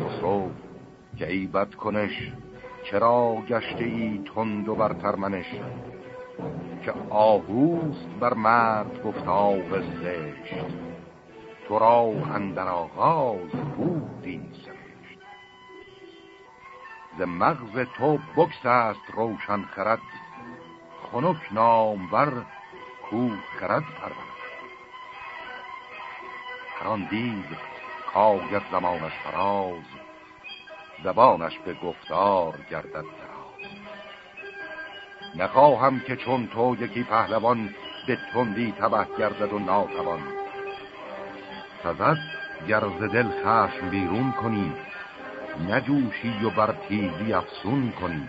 خسرو که ای بد کنش چرا گشته ای تند و برتر منش؟ که آهوست بر مرد گفتار زشت تو را اندر آغاز بودی سرشت. ز مغز تو بکس است روشن خرد خنک نامور کو خرد پرد هران دید کاغت زمانش فراز زبانش به گفتار گردد دراز. نخواهم که چون تو یکی پهلوان به تندی تبه گردد و ناتوان. سزد گرز دل خشم بیرون کنی نجوشی و بر تیزی افسون کنی.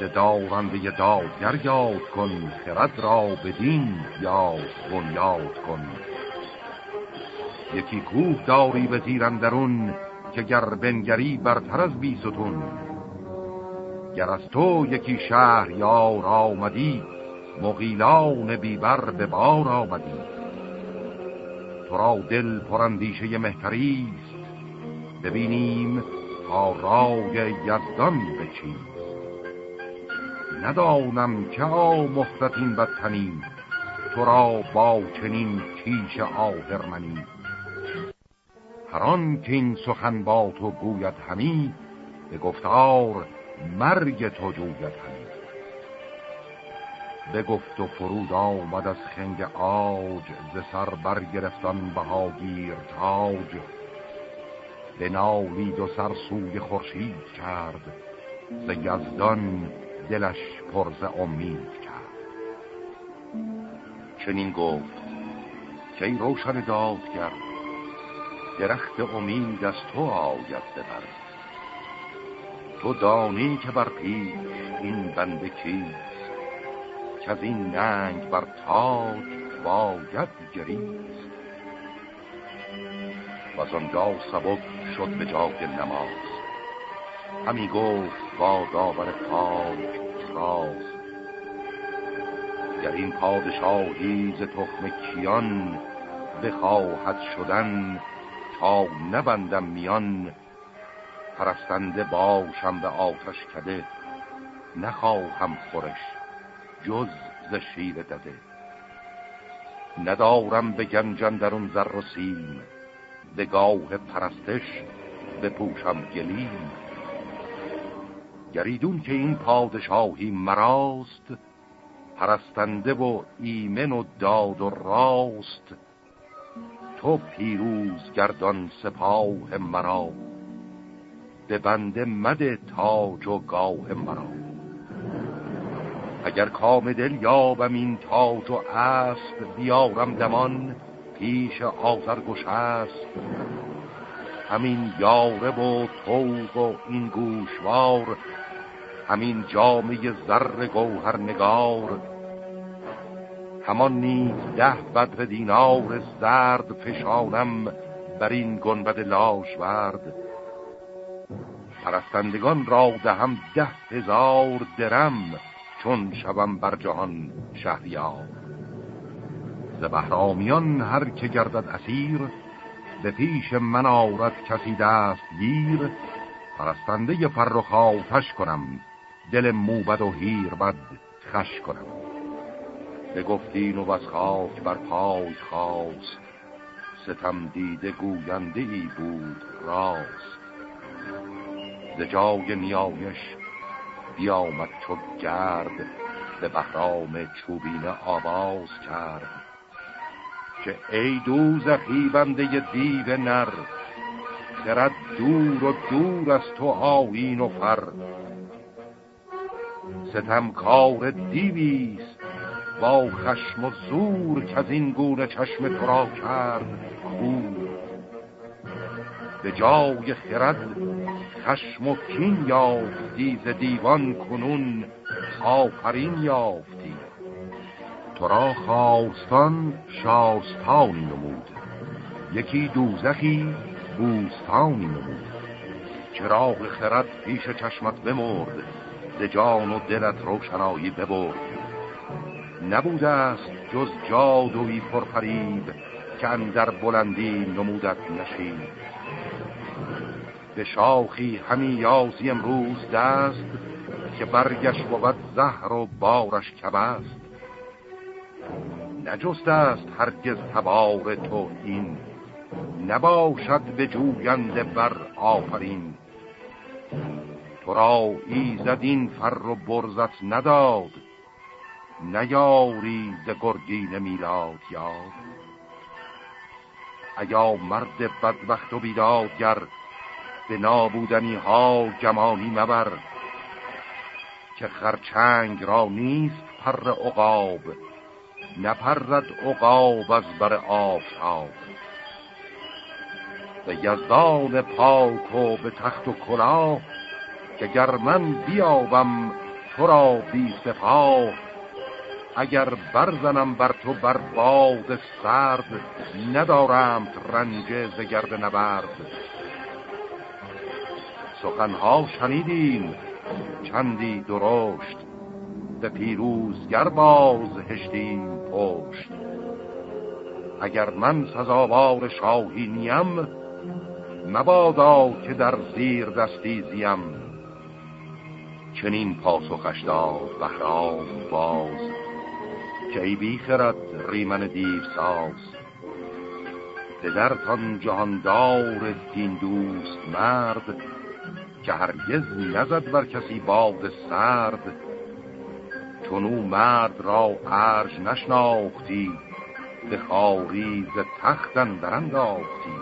به داورنده دادگر یاد کن خرد را بدین یاد بنیاد کن. یکی کوه داری به زیرندرون که گر بنگری برتر از بی ستون گر از تو یکی شهر یار آمدی مغیلان بیبر به بار آمدی. تو را دل پرندیشه مهتریست ببینیم تا رای یزدان بچی ندانم که آمختت این بدتنی تو را با چنین کیش آهرمنی. هران که این سخن با تو گوید همی به گفتار مرگ تو جوید همی. به گفت و فرود آمد از خنگ آج ز سر برگرفتان بهاگیر تاج. به نالید و سر سوی خورشید کرد ز یزدان دلش پرز امید کرد. چنین گفت که این روشن داد کرد درخت امید از تو آید ببر تو دانی که بر پیش این بنده کیست که از این ننگ بر تاج باید گریست. و از آنجا سبک شد به جای نماز. همی گفت با داور پاک راز. گر این پادشاهی ز تخم کیان بخواهد شدن تا نبندم میان پرستنده باشم به آتش کده. نخواهم خورش جز ز شیر دده. ندارم به گنجن درون زر و سیم به گاه پرستش بپوشم گلیم. گریدون که این پادشاهی مراست پرستنده و ایمن و داد و راست تو پیروز گردان سپاه مرا. به بنده مد تاج و گاه مرا. اگر کام دل یابم این تاج و اسب بیارم دمان پیش آزرگوش است همین یاره و توق و این گوشوار همین جامعه زر گوهر نگار. همان نیز ده بدر دینار زرد فشانم بر این گنبد لاش ورد پرستندگان را دهم ده هزار درم چون شوم بر جهان شهریار. ز بهرامیان هر که گردد اسیر به پیش من آرد کسی دست گیر. پرستنده فرخ آتش کنم دل موبد و هیر بد خش کنم. بگفتین و از خاک بر پای خواست ستم دیده گوینده ای بود راست. ز جای نیایش بیامد چو گرد به بهرام چوبین آواز کرد. که ای دوزخی بنده دیو نر خرد دور و دور از تو آیین و فر. ستم کار دیویست با خشم و زور که از این گونه چشم تو را کرد کور. به جای خرد خشم و کین یافتی ز دیوان کنون آفرین یافتی. تو خواستان شاستانی نمود یکی دوزخی بوستانی نمود. چراغ خرد پیش چشمت بمرد ز جان و دلت روشنایی ببرد. نبوده است جز جادوی پرفریب که اندر بلندی نمودت نشید به شاخی همی یازی امروز دست که برگش بود زهر و بارش کبست. نجست است هرگز تبار تو این نباشد به جوینده بر آفرین. تو را ایزد این فر و برزت نداد نیاری ز گرگین میلاد یاد ایا مرد بدبخت و بیدادگر به نابودنی ها گمانی مبر که خرچنگ را نیست پر عقاب نپرد عقاب از بر آفتاب. به یزدان پاک و به تخت و کلاه که گر من بیابم تو را بی سپاه. اگر برزنم بر تو بر باد سرد ندارم رنج زگرد نبرد. سخنها شنیدیم چندی درشت به پیروزگر باز هشتیم پشت. اگر من سزاوار شاهی نیم مبادا که در زیر دستی زیم. چنین پاسخش داد بهرام باز. که ای بیخرد ریمن دیو ساز. پدرتان جهاندار دین دوست مرد که هرگز نزد بر کسی باد سرد. چون او مرد را ارج نشناختی به خاری تختن درنداختی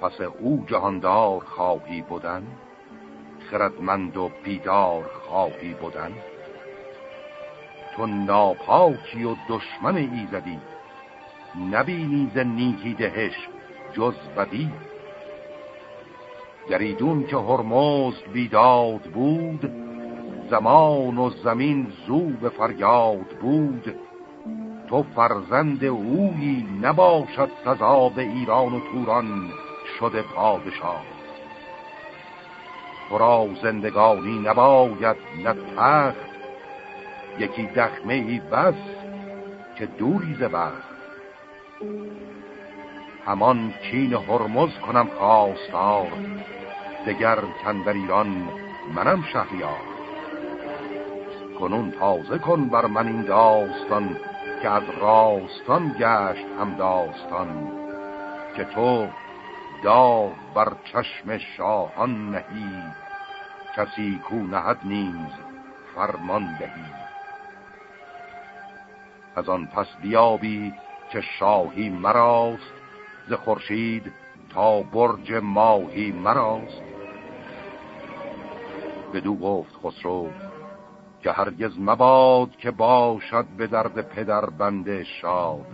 پس او جهاندار خواهی بودن خردمند و بیدار خواهی بودن تو ناپاکی و دشمن ایزدی. نبینی ز نیکی دهش جز بدی. گریدون که هرمز بیداد بود زمان و زمین زو به فریاد بود. تو فرزند اویی نباشد سزا به ایران و توران شده پادشاه. تو را زندگانی نباید نه تخت یکی دخمه ای بس که دوری بخت همان چین هرمز کنم خواستار دگر کندر ایران منم شهریار. کنون تازه کن بر من این داستان که از راستان گشت هم داستان که تو داغ بر چشم شاهان نهی کسی کو نهد نیز فرمان دهی. از آن پس بیابی که شاهی مراست ز خورشید تا برج ماهی مراست. بدو گفت خسرو که هرگز مباد که باشد به درد پدر بنده شاد.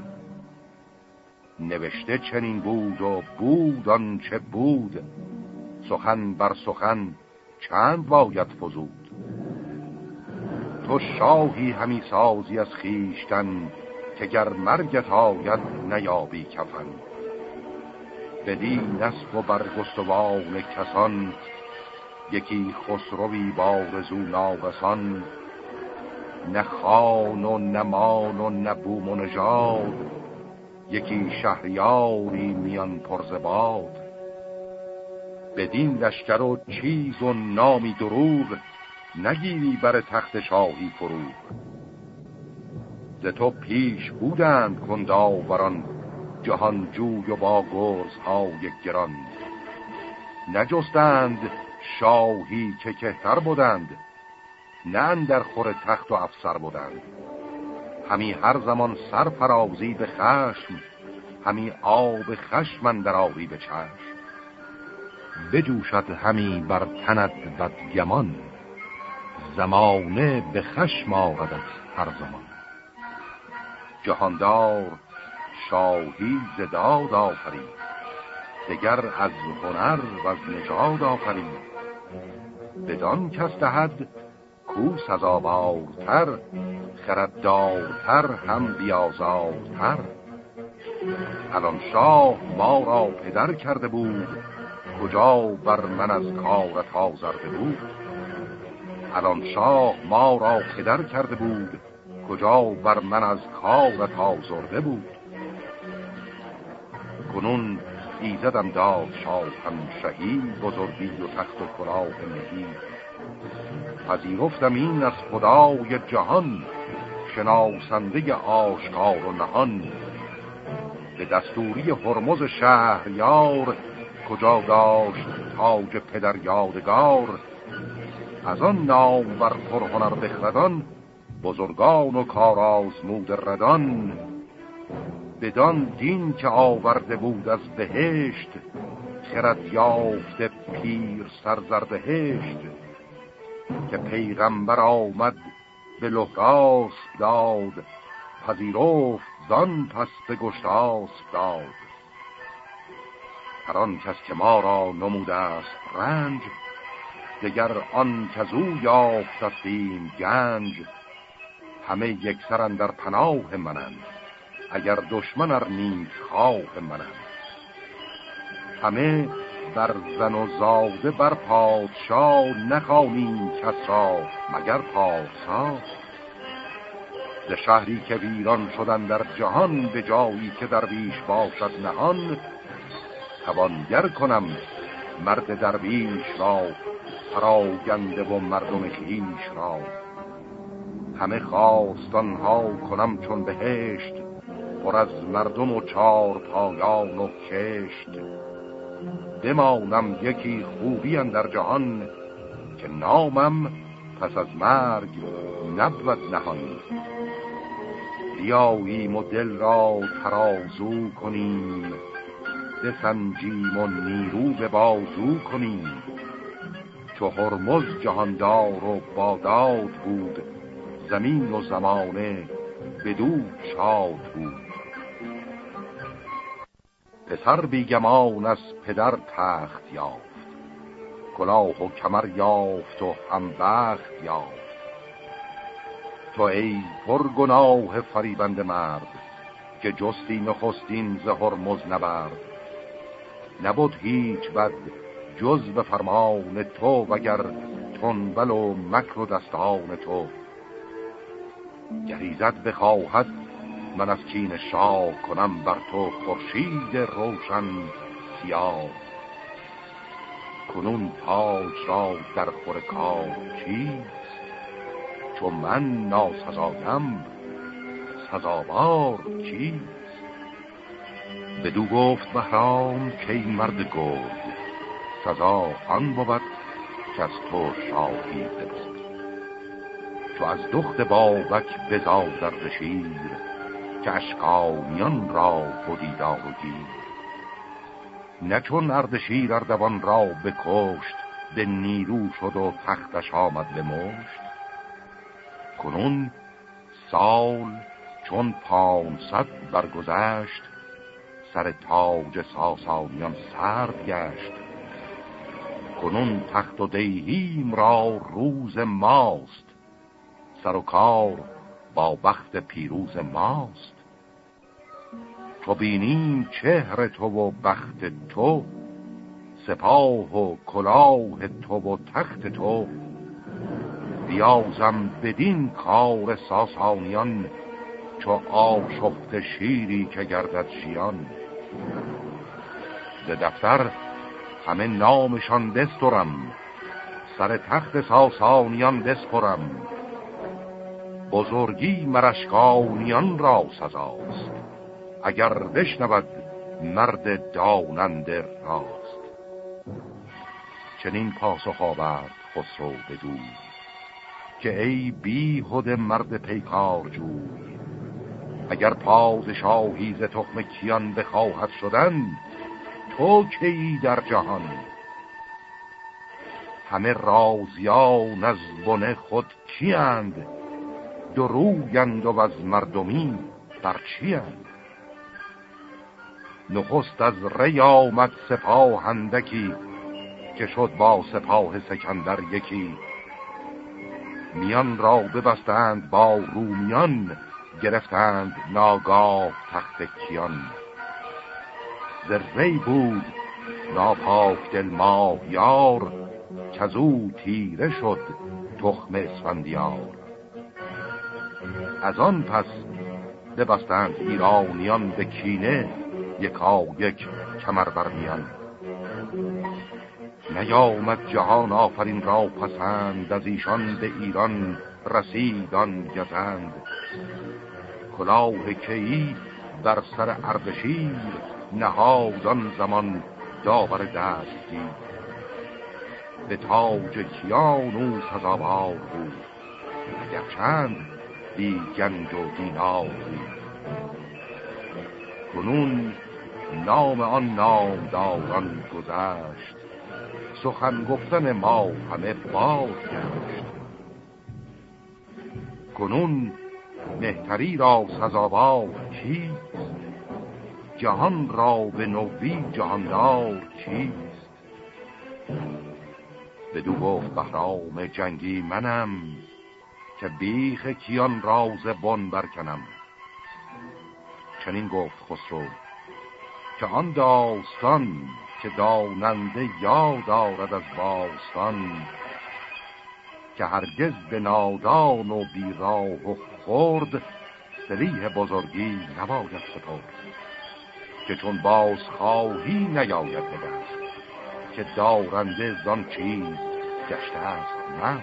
نوشته چنین بود و بود آنچه بود سخن بر سخن چند باید فزود. تو شاهی همی سازی از خیشتن که گر مرگت آید نیابی کفن. بدی نسب و برگستوان کسان یکی خسروی بارزو ناوسان نه خان و نمان و نبوم و نژاد یکی شهریاری میان پرزباد بدین لشکر و چیز و نامی دروغ نگیری بر تخت شاهی فروغ ز تو پیش بودند کنداوران جهان جوی و با گرزهای گران. نجستند شاهی که کهتر بودند نه در خور تخت و افسر بودند همی هر زمان سر فرازی به خشم همی آب خشمن در آوی به چشم. بجوشد همی بر تند بدگمان. زمانه به خشم آقدت هر زمان. جهاندار شاهی زداد آفرید دگر از هنر و از نژاد آفرید. بدان کس دهد کو سزاوارتر خرددارتر هم بیازارتر. الان شاه ما را پدر کرده بود کجا بر من از کارت آزرده بود؟ الان شاه ما را پدر کرده بود کجا بر من از کارت آزرده بود. کنون ایزدم داد شاه هم شهی بزرگی و تخت و کلاه مهی. پذیرفتم این از خدای جهان شناسنده آشکار و نهان. به دستوری هرمز شهریار کجا داشت تاج پدر یادگار از آن نام بر پرهنر بخردان بزرگان و کارازمود ردان. بدان دین که آورده بود از بهشت خرد یافته پیر سرزردهشت که پیغمبر آمد به لحراس داد پذیرفت زان پس به گشتاس داد. هر آن کس که ما را نموده است رنج دگر آن کزو یافت استیم گنج همه یک سرن در پناه منند اگر دشمن ار نیک خواه منند. همه بر زن و زاده بر پادشاه نخوانیم کس را مگر پادشاه؟ ز شهری که ویران شدن در جهان به جایی که درویش باشد نهان توانگر کنم مرد درویش را پراگنده و مردم خیش را. همه خواستان ها کنم چون بهشت پر از مردم و چار پایان و کشت. بمانم یکی خوبی در جهان که نامم پس از مرگ نبود نهان. بیاییم و دل را ترازو کنیم بسنجیم و نیرو به بازو کنیم. چو هرمز جهاندار و باداد بود زمین و زمانه بدو شاد بود. پسر بیگمان از پدر تخت یافت کلاه و کمر یافت و هم بخت یافت. تو ای پرگناه فریبند مرد که جستی نخستین زهر مز نبرد. نبود هیچ بد جز به فرمان تو وگر تنبل و مکر و دستان تو. گریزت بخواهد من از کین شاه کنم بر تو خورشید روشن سیاه. کنون تاج را در خور کار چیست؟ چون من ناسزایم سزاوار چیست؟ بدو گفت بهرام که مرد گفت سزا آن بود که از تو شاهی بود تو از دخت بابک بزادر شیر که اشکانیان را بودیدار و گیر. نه چون اردشیر اردوان را بکشت به نیرو شد و تختش آمد به مشت. کنون سال چون پانصد برگذشت سر تاج ساسانیان سرد گشت. کنون تخت و دیهیم را روز ماست. سر و کار با بخت پیروز ماست. تو بینیم چهر تو و بخت تو سپاه و کلاه تو و تخت تو. بیازم بدین کار ساسانیان چو آشفت شیری که گردد شیان. ز دفتر همه نامشان دستورم سر تخت ساسانیان دسپرم بزرگی مرشکانیان را سزاست. اگر بشنود مرد دانند راست. چنین پاسخ آورد خسرو بدو که ای بی خود مرد پیکار جوی اگر پادشاهی ز تخم کیان بخواهد شدن تو کی در جهان. همه رازیان از بنه خود کیند درویند و از مردمی بر چیند نخست از ری آمد سپاهندکی که شد با سپاه سکندر یکی. میان را ببستند با رومیان گرفتند ناگاه تخت کیان. ذره بود. ناپاک دل ماه یار کزو تیره شد تخم اسفندیار. از آن پس ببستند ایرانیان به کینه یکا یک کمر برمیان نیامد جهان آفرین را پسند از ایشان به ایران رسیدان گزند. کلاه کهی در سر اردشیر نهادان زمان داور دستگیر به تاج کیان او سزاوار بود. اگر چند بی گنج و دینار بود. کنون نام آن نامداران گذشت. سخن گفتن ما همه باز گشت کنون مهتری را سزاوار چیست؟ جهان را به نوی جهاندار چیست؟ بدو گفت بهرام جنگی منم که بیخ کیان راز بن برکنم. چنین گفت خسرو که آن داستان که داننده یاد دارد از باستان که هرگز به نادان و بیراه و خورد سریح بزرگی نباید سپرد. که چون باز خواهی نیاید بدست که دارنده زان چیز گشته است نه.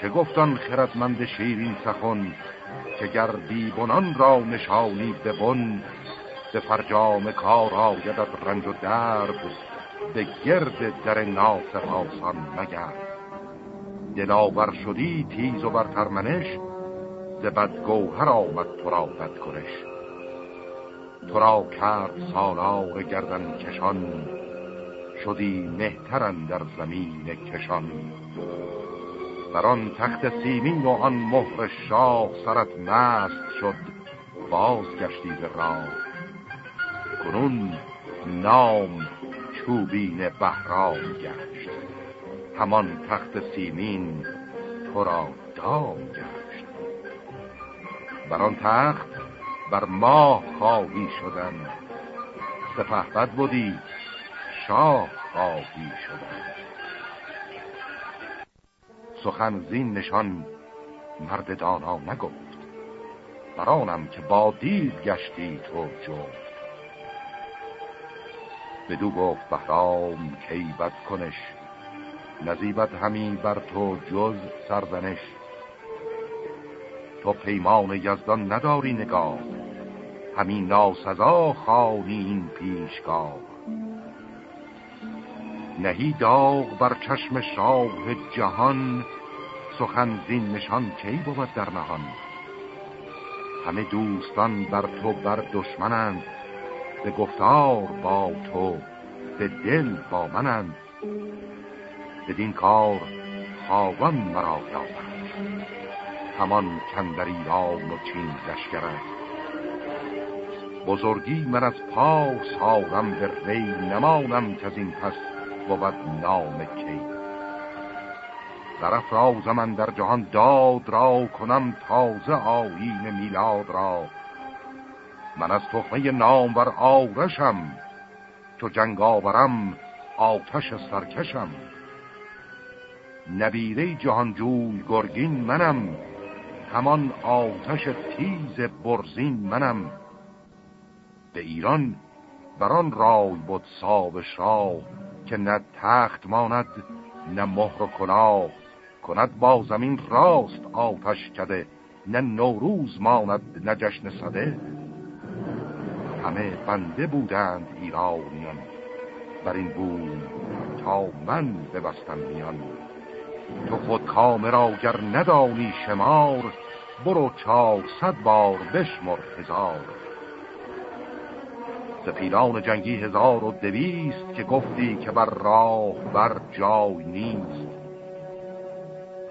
که گفتان خردمند شیرین سخن که گر بیبنان را نشانی ببن به فرجام کار آید از رنج و درد به گرد در ناصر آسان مگرد دلاور شدی تیز و برترمنش ز بدگوهر آمد تو را بد کنش تو را کرد سالار گردن کشان. شدی مهترن در زمین کشان. بر آن تخت سیمین و آن مهر شاه سرت مست شد باز گشتی به راه. کنون نام چوبین بهرام گشت. همان تخت سیمین تو را دام گشت. بر آن تخت بر ماه خواهی شدن. سپه بد بودی شاه خواهی شدن. سخن زین نشان مرد دانا نگفت. برانم که با دید گشتی تو جفت. بدو گفت بهرام کی بد کنش؟ نزیبت همی بر تو جز سرزنش. تو پیمان یزدان نداری نگاه. همین ناسزا خانی این پیشگاه. نهی داغ بر چشم شاه جهان سخن زین نشان کی بود در نهان؟ همه دوستان بر تو بر دشمنند به گفتار با تو به دل با منند. بدین کار خواهان مرا یابند همان کندر ایران و چین لشکرد بزرگی من از پا سارم به ری نمانم که از این پس بود نام کی. در افراز من در جهان داد را کنم تازه آیین میلاد را. من از تخمه نام بر آرشم چو جنگ آورم آتش سرکشم. نبیره جهانجوی گرگین منم همان آتش تیز برزین منم. به ایران بران رای بود ساب شاه که نه تخت ماند نه مهر و کلاه کند با زمین راست آتش کده نه نوروز ماند نه جشن صده همه بنده بودند ایرانیان بر این بود تا من ببستم میان. تو خود کام را گر ندانی شمار برو چهارصد بار بشمر هزار. سپیران جنگی هزار و دویست که گفتی که بر راه بر جای نیست.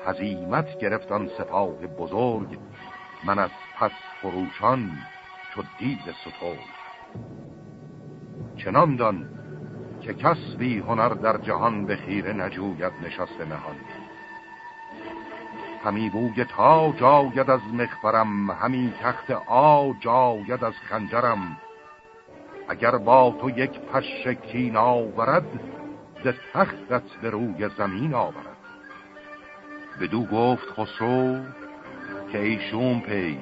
هزیمت گرفتان سپاه بزرگ من از پس فروشان چو دید ستور چنان دان که کس بی هنر در جهان به خیره نجوید نشست نهان. همی بوی تا جاید از مخبرم همی تخت آ جاید از خنجرم. اگر با تو یک پش کین آورد ز تختت به روی زمین آورد. بدو گفت خسرو که ایشون پی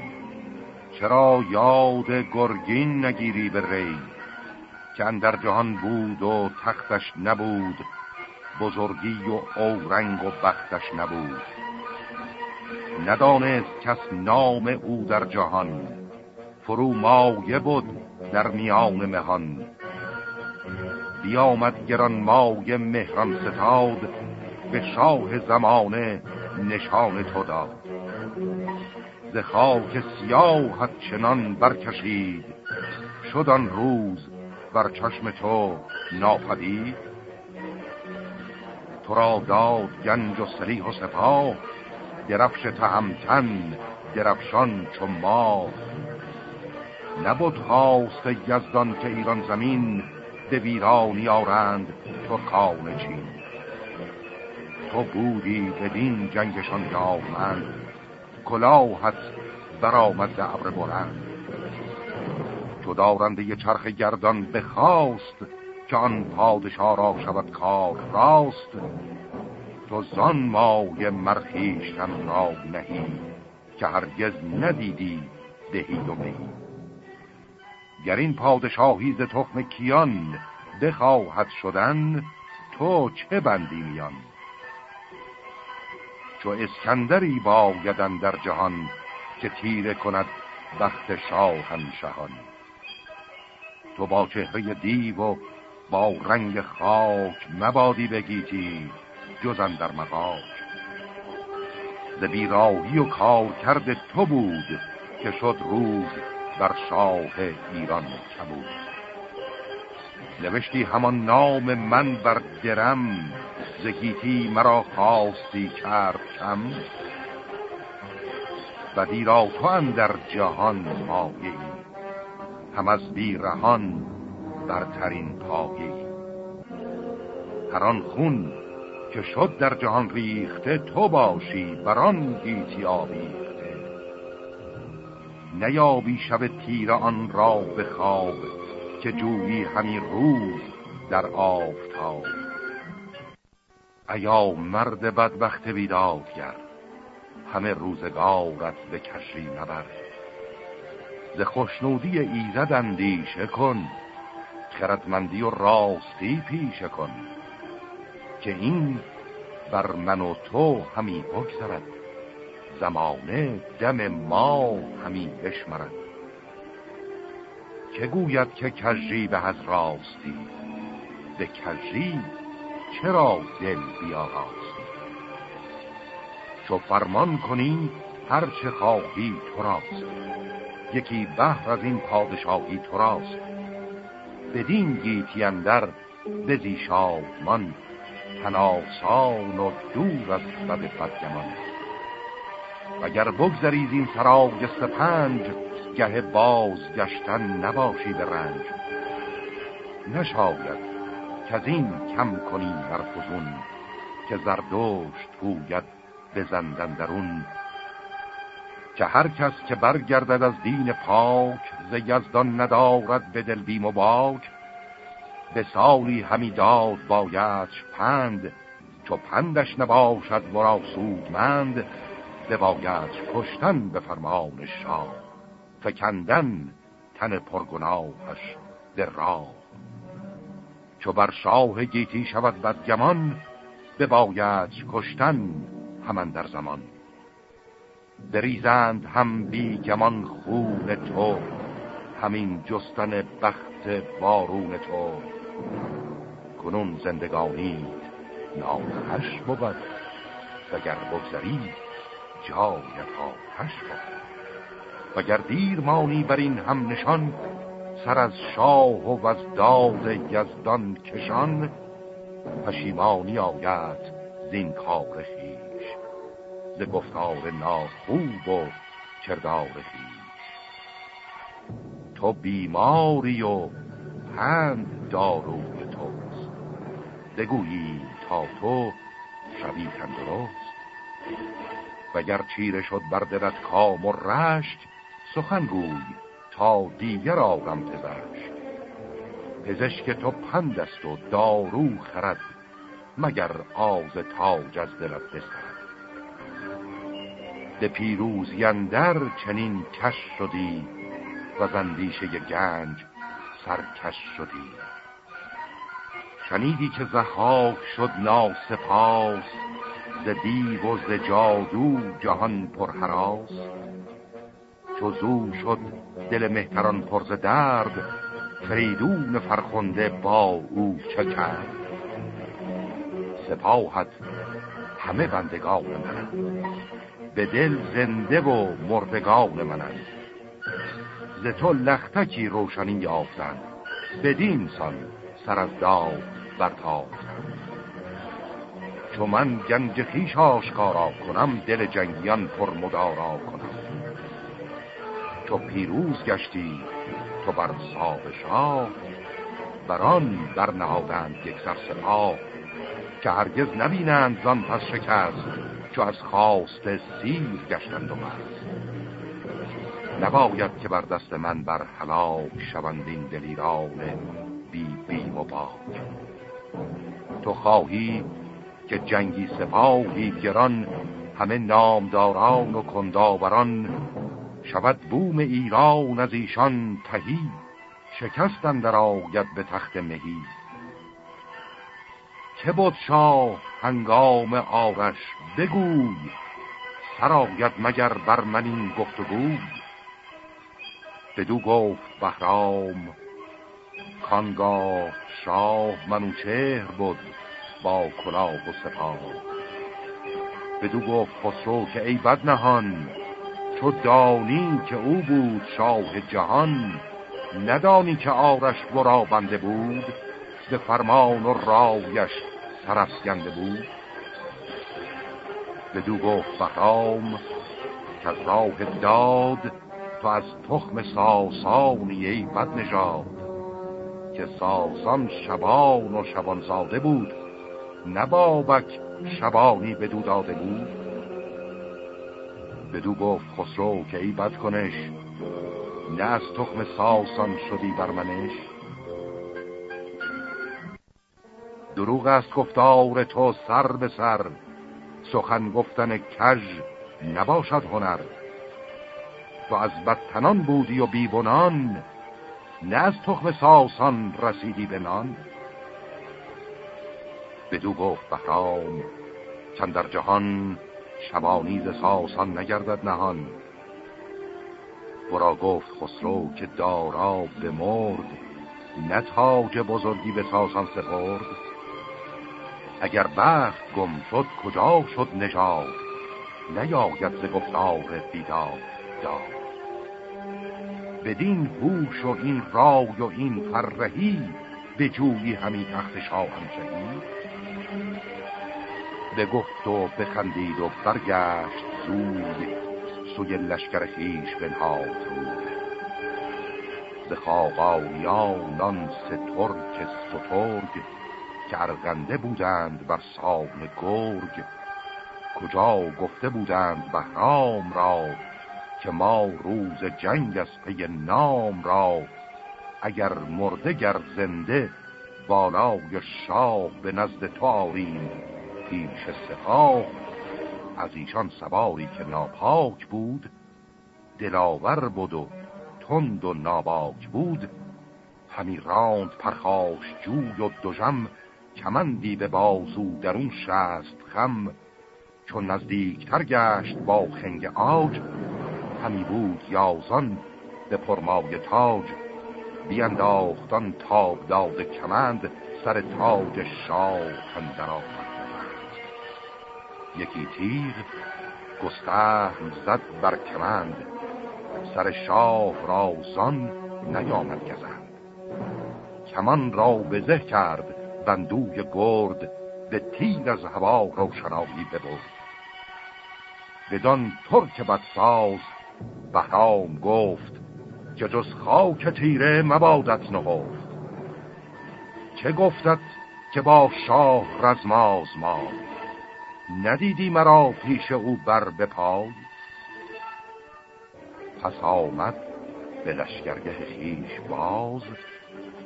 چرا یاد گرگین نگیری به ری؟ که اندر جهان بود و تختش نبود بزرگی و اورنگ و بختش نبود. ندانست کس نام او در جهان. فرو مایه بود در میان مهان. بیامد گران مایه مهران ستاد به شاه زمانه نشان تو داد. ز خاک سیاحت چنان برکشید شد آن روز بر چشم تو ناپدید. تو را داد گنج و سلیح و سپاه درفش تهمتن درفشان چو ما نبود خواست یزدان که ایران زمین به ویرانی آرند تو کان چین. تو بودی بدین جنگشان یامند کلاهت برآمد ابر بلند. چو دارنده چرخ گردان بخواست که آن پادشاه را شود کار راست. تو زان مای مرخیشتن را نهی که هرگز ندیدی دهی و مهی. گر این پادشاهی ز تخم کیان بخواهد شدن تو چه بندی میان؟ چو اسکندری بایدن در جهان که تیره کند بخت شاهنشهان. تو با چهره دیو و با رنگ خاک مبادی بگیتی جزن در مقاک ز بیراهی و کار کرد تو بود که شد روز بر شاه ایران کبود. نوشتی همان نام من بر درم زگیتی مرا خواستی کرد کم. و دیرا تو در جهان مایه هم از بیرهان برترین پایه هر خون که شد در جهان ریخته تو باشی بران گیتی آویخته. نیابی شب تیر آن را به خواب که جویی همی روز در آفتاب. ایا مرد بدبخت بیدادگر همه روزگارت به کشی نبر. ز خوشنودی ایزد اندیشه کن خردمندی و راستی پیشه کن. که این بر من و تو همی بگذرد. زمانه دم ما همی بشمرد. که گوید که کجی به از راستی؟ به کجی چرا دل بیاراستی؟ چو فرمان کنی هر چه خواهی تو راست. یکی بحر از این پادشاهی تو راست. بدین گیتی اندر بزی شادمان تناسان و دور از بد بدگمان. اگر بگذریز این سراغ سپنج گه باز گشتن نباشی به رنج. نشاید که از این کم کنی بر فزون که زردشت پوید بزندن درون که هر کس که برگردد از دین پاک ز یزدان ندارد به دل بیم و باک به سالی همی داد بایدش پند چو پندش نباشد ورا سودمند ببایدش کشتن به فرمان شاه فکندن تن پرگناهش به راه. چو بر شاه گیتی شود بدگمان ببایدش کشتن همان در زمان. بریزند هم بی گمان خون تو همین جستن بخت بارون تو. کنون زندگانی ناخش بود وگر بگذری جایت آتش بود. وگر دیر مانی بر این هم نشان سر از شاه و از داد یزدان کشان پشیمانی آید زین کار خیش ز گفتار ناخوب و کردار خیش تو بیماری و پند داروی توست. بگویی تا تو شوی تندرست وگر چیره شد بر دلت کام و رشک سخن گوی تا دیگر آرم پزشک. پزشک تو پند است و دارو خرد مگر آز تاج از دلت بسرد به پیروزیندر چنین کش شدی و زندیشه گنج سرکش شدی. شنیدی که زحاک شد ناسپاس ز دیو و ز جادو جهان پرحراس چو زو شد دل مهتران پرز درد فریدون فرخنده با او چه کرد. سپاهت همه بندگان منند به دل زنده و مردگان منند ز تو لختکی روشنی یافتند. بدین سان سر از داد برتافتند چو من گنج خیش آشکارا کنم دل جنگیان پرمدارا کنم. تو پیروز گشتی تو بر صاحب شاه. بران برنهادند یک سر سپاه. که هرگز نبینند زان پس شکست چو از خواست سیر گشتند و مست. نباید که بر دست من بر حلاک شوند این دلیران بی بیم و باک تو خواهی که جنگی سپاهی گران همه نامداران و کنداوران شود بوم ایران از ایشان تهی شکستن در آید به تخت مهی. چه بود شاه هنگام آرش بگوی سرآید مگر بر من این گفتگوی؟ بدو گفت بهرام کانگاه شاه منوچهر بود با کلاه و سپاه. بدو گفت خسرو که ای بد نهان تو دانی که او بود شاه جهان ندانی که آرش برا بنده بود به فرمان و رایش سرفگنده بود. بدو گفت بهرام که راه داد تو از تخم ساسانی ای بد نژاد که ساسان شبان و شبانزاده بود نبابک شبانی بدو داده بود. بدو گفت خسرو که ای بد کنش نه از تخم ساسان شدی بر منش. دروغ است گفتار تو سر به سر سخن گفتن کژ نباشد هنر. تو از بدتنان بودی و بیبنان نه از تخم ساسان رسیدی به نان. بدو گفت بهرام چند در جهان شبانیز ساسان نگردد نهان. ورا گفت خسرو که دارا به مرد نه تاج بزرگی به ساسان سپرد. اگر بخت گم شد کجا شد نژاد؟ نیاید ز گفتار بیداد داد. بدین هوش و این رای و این فرهی به جویی همین تخت شاهم به گفت و بخندید و برگشت زود سوی لشکر خیش بنهاد رود ز خاقانیان آن سترگ سترگ که ارغنده بودند بر سام گرگ. کجا گفته بودند بهرام را که ما روز جنگ از پی نام را اگر مرده گر زنده بالای شاه به نزد تو آریم. پیش سپاه از ایشان سواری که ناپاک بود دلاور بود و تند و ناباک بود. همی راند پرخاش جوی و دوژم کمندی به بازو در اون شست خم. چون نزدیکتر گشت با خنگ آج همی بود یازان به پرمای تاج بینداختان تاب داد کمند سر تاج شاه اندر یکی تیر گستهم زد بر کمند سر شاه را زان نیامد گزند. کمان را بزه کرد بندوی گرد به تیر از هوا روشنایی ببرد. بدان ترک بدساز بهرام گفت که جز خاک تیره مبادت نهفت. چه گفتت که با شاه رزماز ما؟ ندیدی مرا پیش او بر بپای؟ پس آمد به لشکرگه خیش باز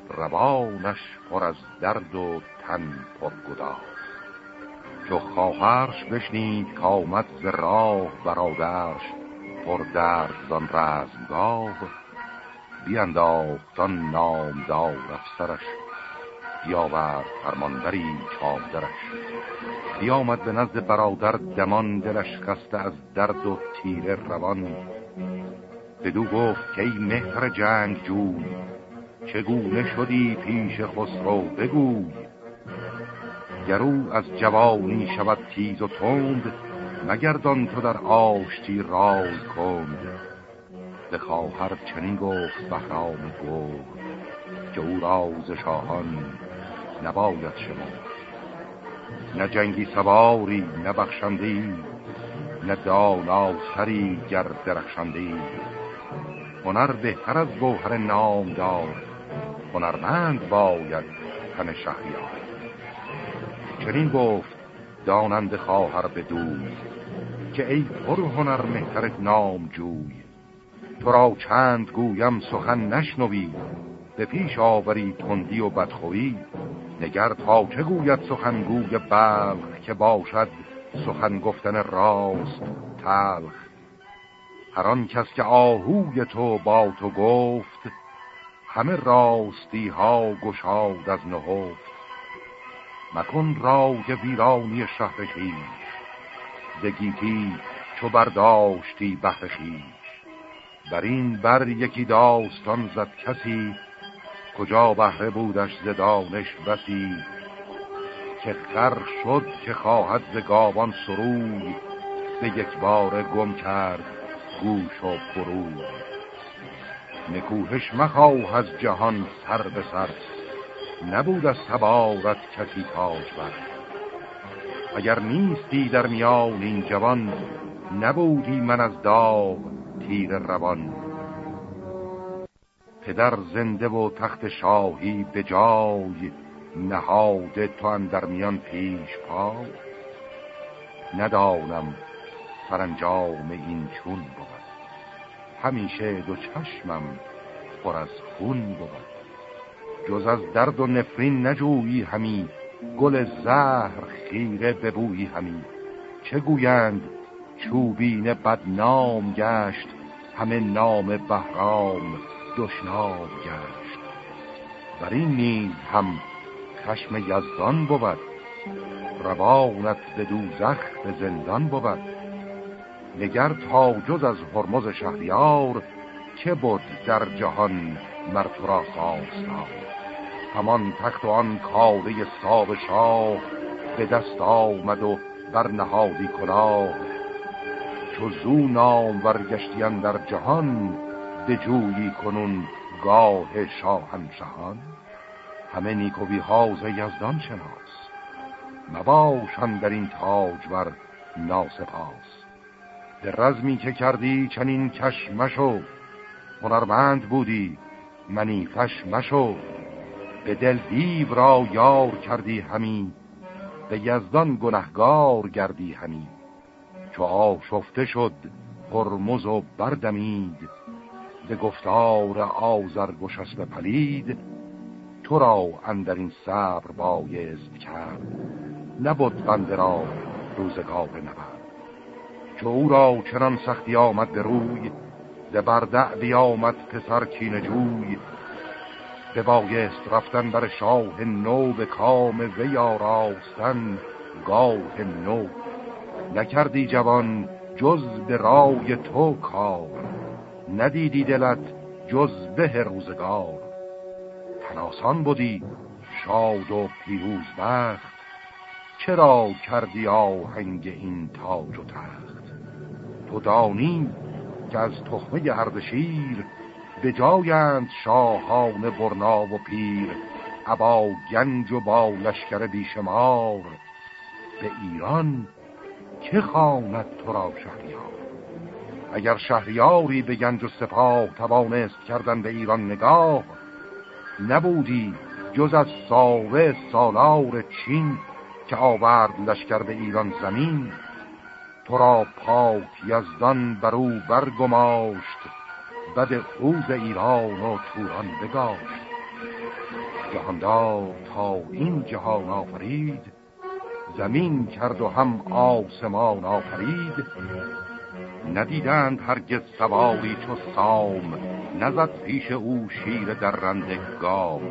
روانش پر از درد و تن پر گداز. چو خواهرش بشنید کامت ز راه برادرش پر درد زان رزمگاه بیانداختان نامدار افسرش بیاورد فرمانبری چاودرش بیامد به نزد برادر دمان دلش خسته از درد و تیر روان. بدو گفت که ای مهتر جنگ جوی چگونه شدی پیش خسرو؟ بگوی. گرو از جوانی شود تیز و تند مگردان تو در آشتی رای کند. به خواهر چنین گفت بهرام گفت که او راز شاهان نباید شما نه جنگی سواری نه بخشندی نه دانا سری گر درخشندی هنر بهتر از گوهر نامدار هنرمند باید تن شهریار. چنین گفت دانند خواهر به دوی که ای پر هنر مهتر نام جوی. تو را چند گویم سخن نشنوی به پیش آوری تندی و بدخویی. نگر تا چه گوید سخنگوی بلخ که باشد سخن گفتن راست تلخ؟ هر آن کس که آهوی تو با تو گفت همه راستی ها گشاد از نهفت. مکن راج ویرانی شهر خیش. دگیتی چو برداشتی بحر خیش بر این بر یکی داستان زد کسی کجا بهره بودش زدانش بسی. که خر شد که خواهد ز گاوان سروی به یک بار گم کرد گوش و فروی نکوهش مخواه از جهان سر به سر. نبود از تبارت کسی تاج بر اگر نیستی در میان این جوان نبودی من از داغ تیر روان. پدر زنده و تخت شاهی به جای نهاده تو در میان پیش پا ندانم سرانجام این چون بود. همیشه دو چشمم پر از خون بود. جز از درد و نفرین نجویی همی. گل زهر خیره ببویی همی. چه گویند؟ چوبین بدنام گشت. همه نام بهرام دشنام گشت. بر این نیز هم خشم یزدان بود. روانت به دوزخ به زندان بود. نگر تا جز از هرمز شهریار که بود در جهان مرتورا خواستار؟ همان تخت و آن کاله ساب شاه به دست آمد و بر نهادی کلاه. چو زو نام ورگشتیان در جهان جویی کنون گاه شاهنشهان. همه نیکوی هاز یزدان شناس مباشن در این تاجور ناسپاس. به رزمی که کردی چنین کش مشو هنرمند بودی منی فش مشو. به دل دیو را یار کردی همی به یزدان گنهگار گردی همی. چو آشفته شد هرمز و بردمید به گفتار آزر گشست پلید. تو را اندر این صبر بایست کرد نبود بنده را روزگاه نبرد. چو او را چنان سختی آمد به روی ده بردع بیامد پسر کین به بایست رفتن بر شاه نو به کام وی آراستن گاه نو. نکردی جوان جز به رای تو کار ندیدی دلت جز به روزگار. تناسان بودی شاد و پیروز بخت چرا کردی آهنگ این تاج و تخت؟ تو دانی که از تخمه اردشیر به جایند شاهان برنا و پیر ابا گنج و با لشکر بیشمار. به ایران که خواند تو را شهریار؟ اگر شهریاری به گنج و سپاه توانست کردن به ایران نگاه نبودی جز از ساوه سالار چین که آورد لشکر به ایران زمین. تو را پاک یزدان بر او برگماشت بد خوز ایران و توران بگاشت جهاندار تا این جهان آفرید زمین کرد و هم آسمان آفرید. ندیدند هرگز سواری چو سام نزد پیش او شیر در رنده گام.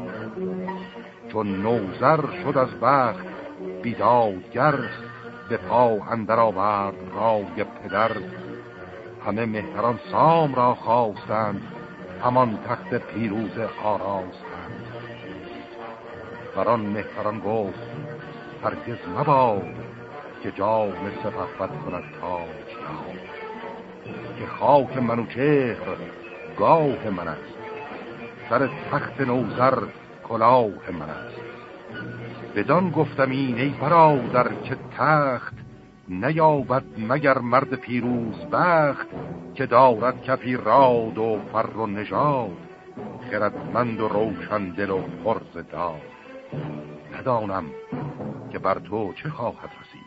چون نوزر شد از بخت بیدادگر به پا اندر آورد رای پدر. همه مهتران سام را خواستند همان تخت پیروز آراستند. بران مهتران گفت هرگز مباد که جام سپهبد کند تاج که خاک منوچهر گاه من است. سر تخت نوزر کلاه من است. بدان گفتم این ای برادر که تخت نیابد مگر مرد پیروز بخت که دارد کفی راد و فر و نژاد خردمند و روشن دل و پرز داد. ندانم که بر تو چه خواهد رسید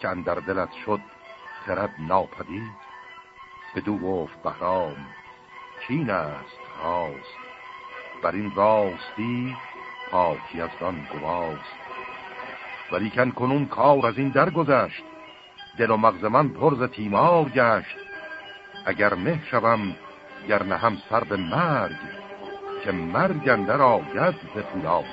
که اندر دلت شد خرد ناپدید. بدو گفت بهرام چین است راست بر این راستی پاکی از دان گواست. ولیکن کنون کار از این درگذشت دل و مغز من پرز تیمار گشت. اگر مه شوم گر هم سر به مرگ که مرگ اندر آید به پولاد